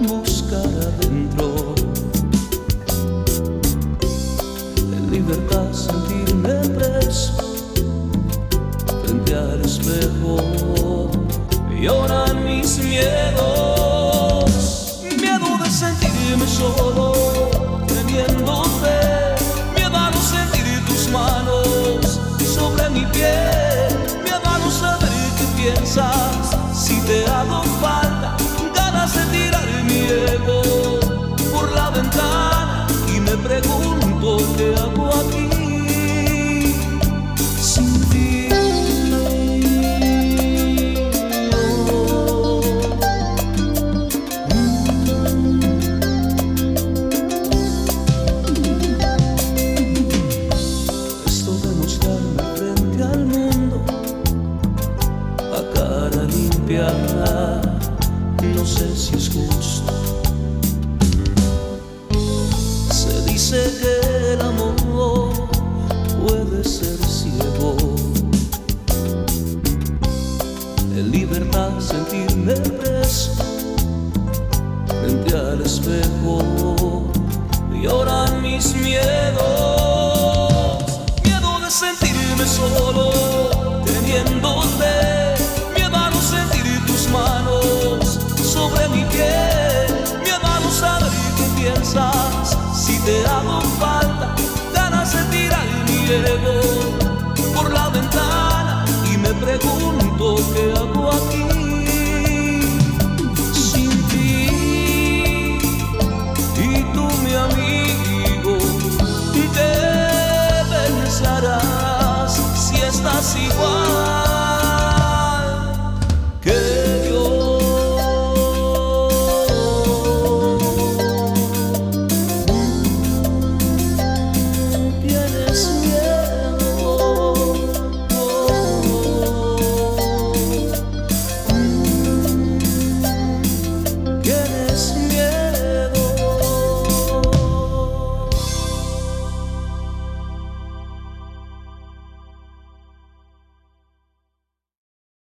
buscar adentro. En libertad sentirme preso frente al espejo. Lloran mis miedos, miedo de sentirme solo, si te hago falta, no sé si es justo. Se dice que el amor puede ser ciego. En libertad sentirme preso frente al espejo. Lloran mis miedos, te hago falta, ganas de tirar mi por la ventana y me pregunto qué hago aquí sin ti. Y tú mi amigo qué pensarás si estás igual